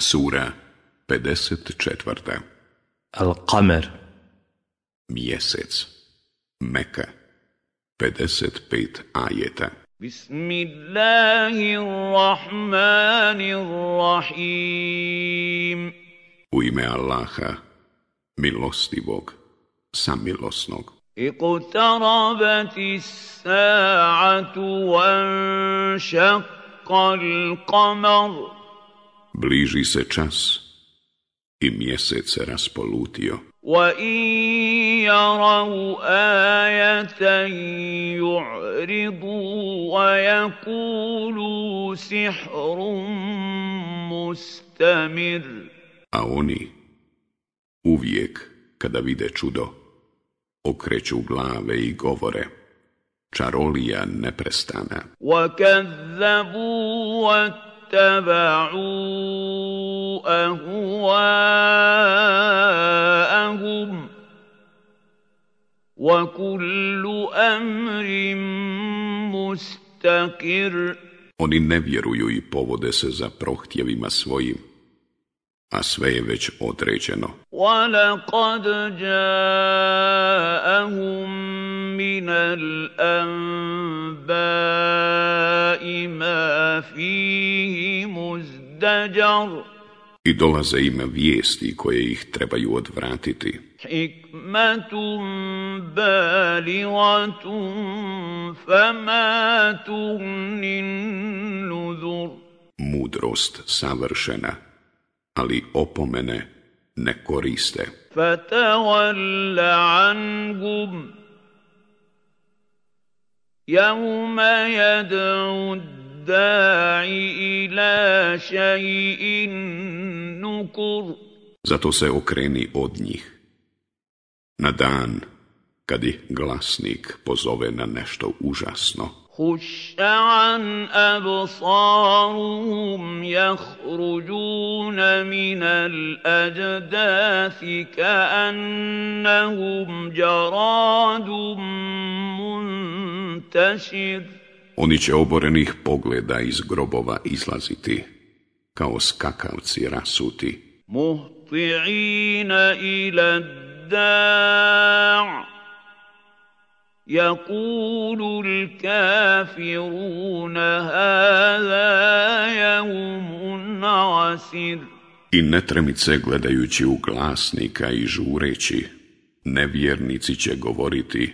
Sura 54. Al-Qamer Mjesec Meka 55 ajeta Bismillahirrahmanirrahim U ime Allaha, milostivog, samilosnog. Iqtarabati sa'atu al-qamar Bliži se čas i mjesec se raspolutio. وَإِن يَرَوْا آيَةً يُعْرِضُوا وَيَقُولُوا سِحْرٌ مُسْتَمِرٌ A oni uvijek kada vide čudo okreću glave i govore čarolija neprestana. وَكَذَّبُوا واتبعوا أهواءهم وكل أمر مستقر Oni ne vjeruju i povode se za prohtjevima svojim, a sve je već određeno. وَلَقَدْ جَاءَهُمْ مِنَ الْأَنْبَاءِ مَا فِيهِ مُزْدَجَرٌ I dolaze im vijesti koje ih trebaju odvratiti. حِكْمَةٌ بَالِغَةٌ فَمَا تُغْنِ النُّذُرُ Mudrost savršena, ali opomene ne koriste. Fatawalla angum shay'in nukur Zato se okreni od njih. Na dan kad ih glasnik pozove na nešto užasno. خش عن أبصارهم يخرجون من الأجداث كأنهم جراد منتشر Oni će oborenih pogleda iz grobova izlaziti, kao skakavci rasuti. مهطعين إلى الداع يقول الكافرون هذا يوم عسر I netremice gledajući u glasnika i žureći, nevjernici će govoriti,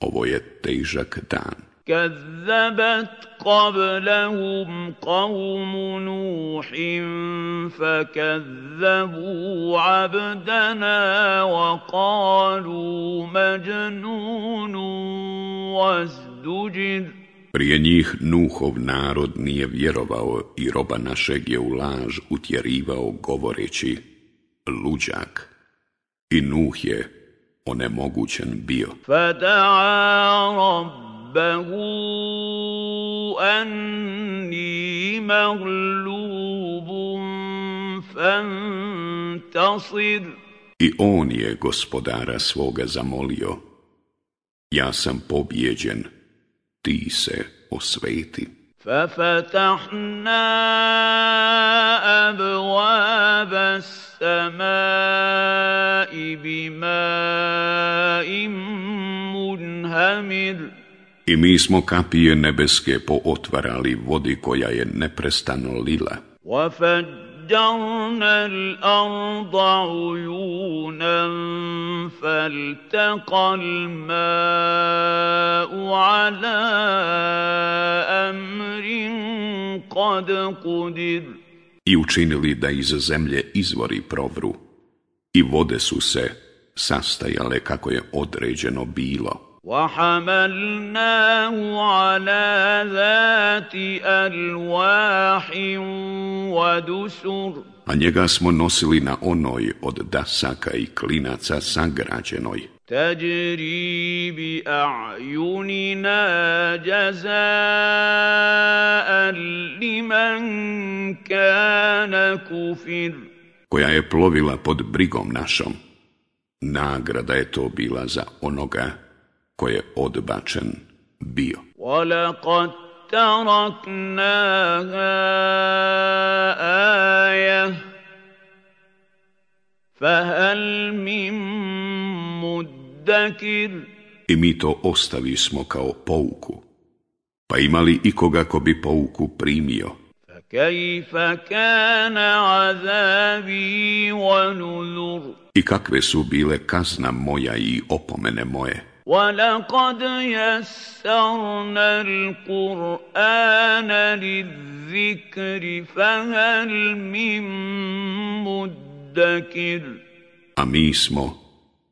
ovo je težak dan. كذبت قبلهم قوم نوح فكذبوا عبدنا وقالوا مجنون وازدجر Prije njih Nuhov narod nije vjerovao i roba našeg je u laž utjerivao govoreći luđak. I Nuh je onemogućen bio. فدعا ربه أني مغلوب فانتصر I on je gospodara svoga zamolio. Ja sam pobjeđen, ti se osveti. ففتحنا أبواب السماء بماء منهمر I mi smo kapije nebeske pootvarali vodi koja je neprestano lila. وفجرنا الأرض عيونا فالتقى الماء على أمر قد قدر I učinili da iz zemlje izvori provru. I vode su se sastajale kako je određeno bilo. وحملناه على ذات ألواح ودسر A njega smo nosili na onoj od dasaka i klinaca sagrađenoj. تجري بأعيننا جزاء لمن كان كفر koja je plovila pod brigom našom. Nagrada je to bila za onoga ko je odbačen bio. ولقد تركناها آية فهل من مدكر I mi to ostavismo kao pouku. Pa imali ikoga ko bi pouku primio? فكيف كان عذابي ونذر I kakve su bile kazna moja i opomene moje? ولقد يسرنا القرآن للذكر فهل من مدكر A mi smo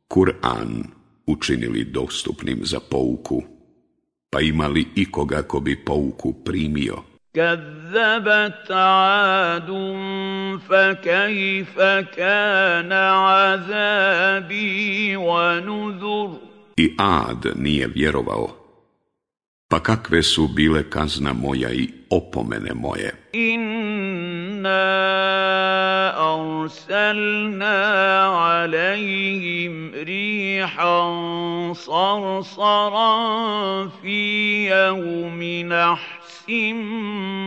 Kur'an učinili dostupnim za pouku, pa imali ikoga ko bi pouku primio? كذبت عاد فكيف كان عذابي ونذر i ad nije vjerovao, pa kakve su bile kazna moja i opomene moje. Inna arsalna alaihim rihan sarsaran fi jevmi nahsim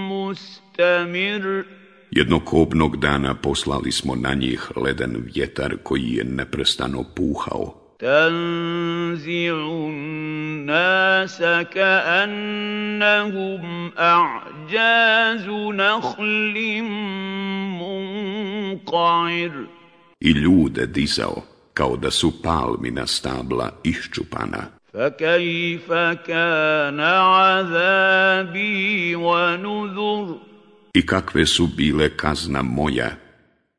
mustamir. Jednokobnog dana poslali smo na njih leden vjetar koji je neprestano puhao, تنزع الناس كأنهم أعجاز نخل منقعر I ljude dizao kao da su palmina stabla iščupana. فكيف كان عذابي ونذر I kakve su bile kazna moja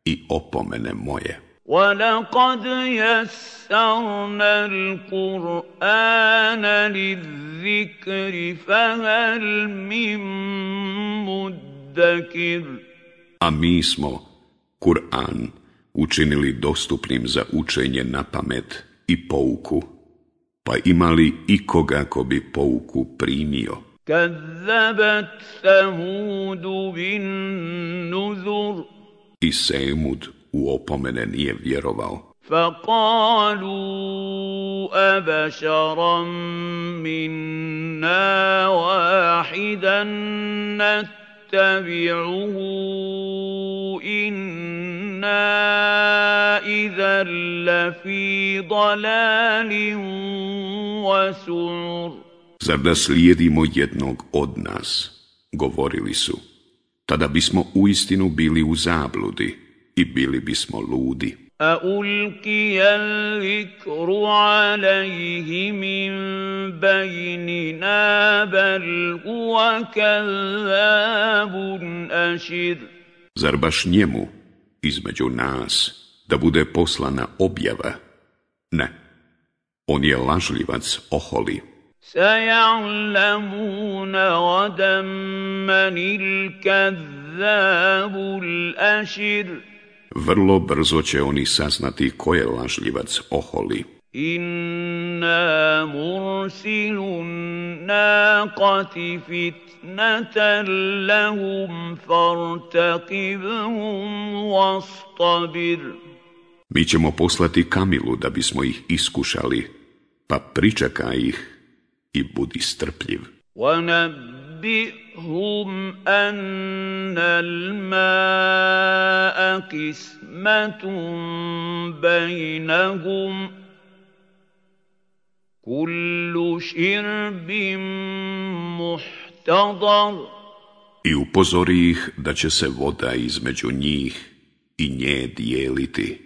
i opomene moje. ولقد يسرنا القرآن للذكر فهل من مدكر A mi smo Kur'an učinili dostupnim za učenje na pamet i pouku, pa imali ikoga ko bi pouku primio. كذبت ثمود بالنذر I Semud u opomene nije vjerovao. فقالوا أبشرا منا واحدا نتبعه إنا إذا لفي ضلال وسعر Zar da slijedimo jednog od nas, govorili su, tada bismo uistinu bili u zabludi i bili bismo ludi. أَأُلْقِيَ الذِّكْرُ عَلَيْهِ مِنْ بَيْنِنَا بَلْ هُوَ كَذَّابٌ أَشِرٌ Zar baš njemu, između nas, da bude poslana objava? Ne, on je lažljivac oholi. سَيَعْلَمُونَ غَدًا manil الْكَذَّابُ الْأَشِرُ vrlo brzo će oni saznati ko je lažljivac oholi. Inna mursilun naqati fitnatan lahum fartaqibhum wastabir. Mi ćemo poslati kamilu da bismo ih iskušali, pa pričekaj ih i budi strpljiv. ونبئهم أن الماء قسمة بينهم كل شرب محتضر I upozori ih da će se voda između njih i nje dijeliti.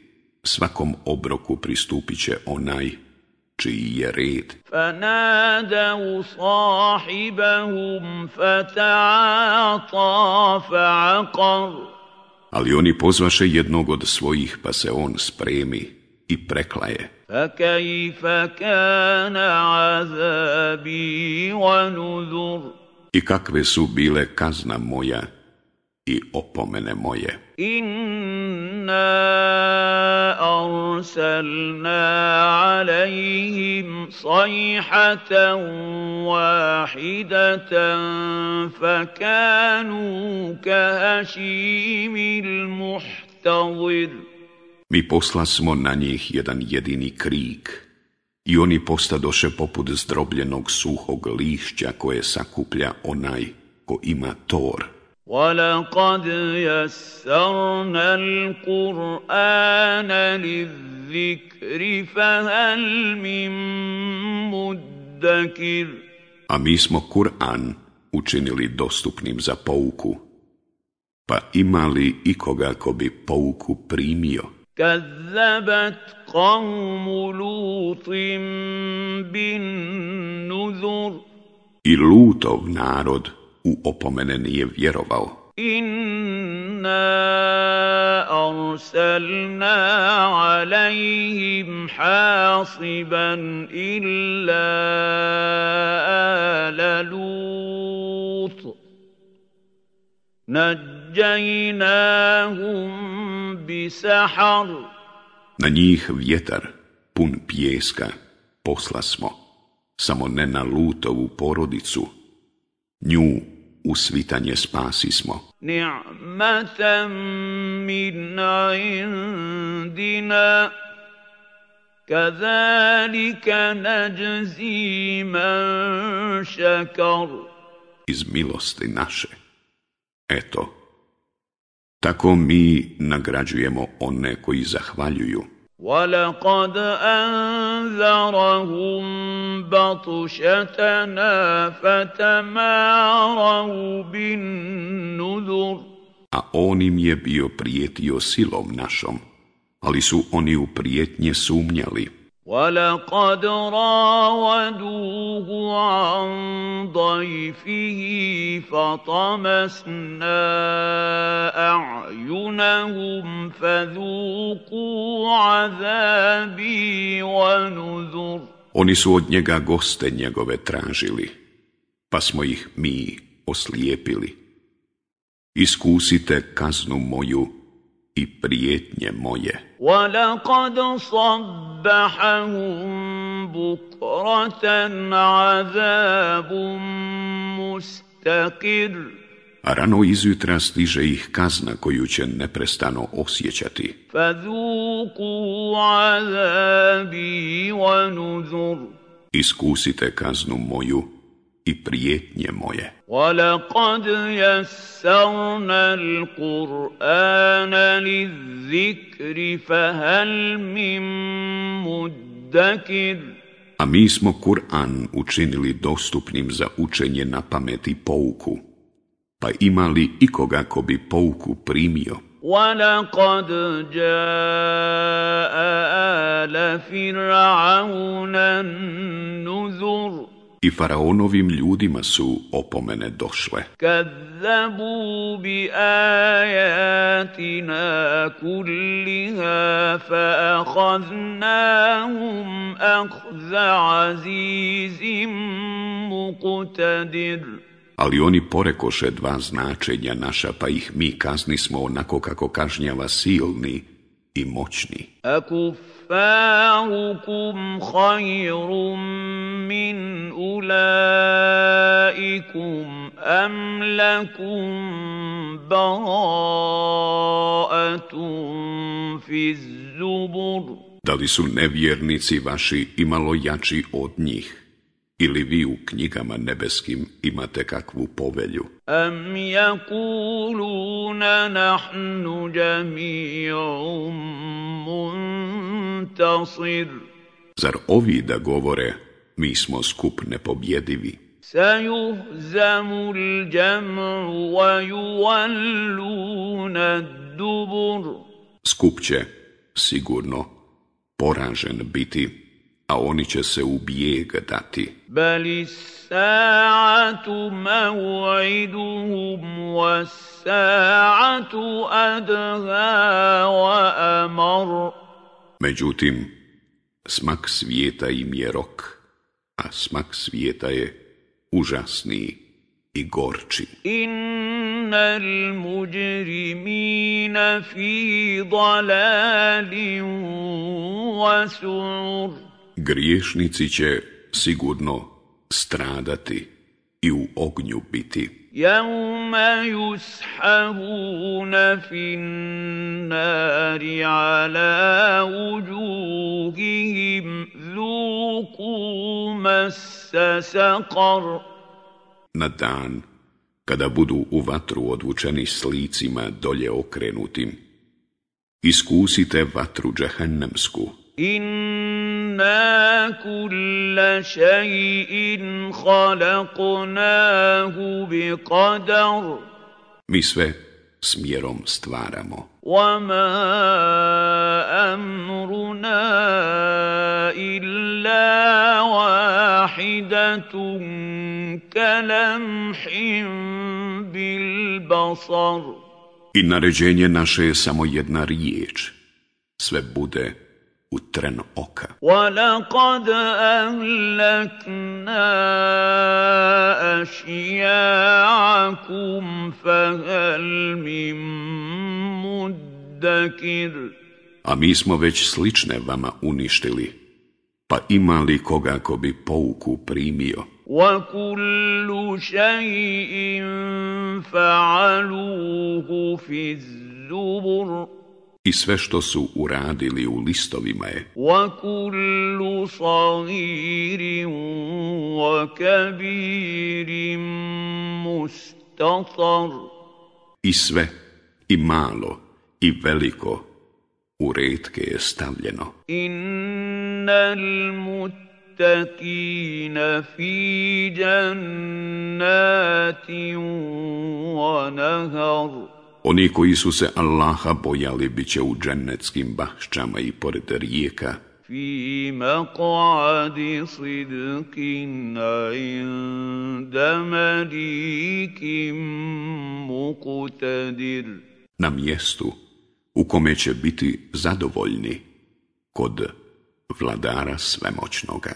Svakom obroku pristupit će onaj čiji je red. فنادوا صاحبهم فتعاطى فعقر Ali oni pozvaše jednog od svojih, pa se on spremi i preklaje. فكيف كان عذابي ونذر I kakve su bile kazna moja i opomene moje. Inna arsalna alaihim sajhatan wahidatan fakanu kahašimil muhtavir. Mi posla smo na njih jedan jedini krik i oni postadoše poput zdrobljenog suhog lišća koje sakuplja onaj ko ima tor ولقد يسرنا القرآن للذكر فهل من مدكر A mi smo Kur'an učinili dostupnim za pouku. Pa ima li ikoga ko bi pouku primio? كذبت قوم لوط بالنذر I Lutov narod u opomene nije vjerovao. Inna arsalna alaihim hasiban illa ala lut. Nađajnahum bisahar. Na njih vjetar pun pjeska posla smo, samo ne na lutovu porodicu. Nju usvitanje spasi smo. Ni'matan min. Iz milosti naše. Eto, tako mi nagrađujemo one koji zahvaljuju. ولقد أنذرهم بطشتنا فتماروا بالنذر A on im je bio prijetio silom našom, ali su oni u prijetnje sumnjali. ولقد راودوه عن ضيفه فطمسنا أعينهم فذوقوا عذابي ونذر Oni su od njega goste njegove tražili, pa smo ih mi oslijepili. Iskusite kaznu moju i prijetnje moje. ولقد صبحهم بكرة عذاب مستقر A rano izjutra stiže ih kazna koju će neprestano osjećati. فذوقوا عذابي ونذر Iskusite kaznu moju i prijetnje moje. ولقد يسرنا القرآن للذكر فهل من مدكر A mi smo Kur'an učinili dostupnim za učenje na pamet i pouku. Pa ima li ikoga ko bi pouku primio? ولقد جاء آل فرعون النذر i faraonovim ljudima su opomene došle. Kazzabu bi ajatina kulliha fa ahaznahum ahza azizim muqtadir. Ali oni porekoše dva značenja naša, pa ih mi kaznismo onako kako kažnjava silni i moćni. Akuf أكفاركم خير من أولئكم أم لكم براءة في الزبر Da li su nevjernici vaši imalo jači od njih? Ili vi u knjigama nebeskim imate kakvu povelju? أم يقولون نحن جميع منتصر Zar ovi da govore, mi smo skup nepobjedivi? Sejuhzamu l'đem'u wa jualluna dubur. Skup će, sigurno, poražen biti, a oni će se u bijeg dati. Bali sa'atu mav'iduhum wa sa'atu adha wa amaru. Međutim, smak svijeta im je rok, a smak svijeta je užasni i gorči. Innal mujrimina fi dalalim wasur. Griješnici će sigurno stradati i u ognju biti. يوم يسحبون في النار على وجوههم ذوقوا مس سقر Na dan kada budu u vatru odvučeni s licima dolje okrenutim. Iskusite vatru džehennemsku. Inna kulla še'in khalaqnahu bi qadar. Mi sve smjerom stvaramo. وَمَا أَمْرُنَا إِلَّا وَاحِدَةٌ كَلَمْحٍ بِالْبَصَرِ I naređenje naše je samo jedna riječ. Sve bude u tren oka. وَلَقَدْ أَهْلَكْنَا أَشْيَاعَكُمْ فَهَلْ مِن مُدَّكِرٍ A mi smo već slične vama uništili, pa ima li koga ko bi pouku primio? وَكُلُّ شَيْءٍ فَعَلُوهُ فِي الزُّبُرِ i sve što su uradili u listovima je. Wa kullu sagirin wa kabirin mustatar. I sve, i malo, i veliko, u redke je stavljeno. Innal muttaqina fi jannatin wa nahar. Oni koji su se Allaha bojali bit će u džennetskim bahšćama i pored rijeka, في مقعد صدق عند مليك مقتدر na mjestu u kome će biti zadovoljni kod vladara svemoćnoga.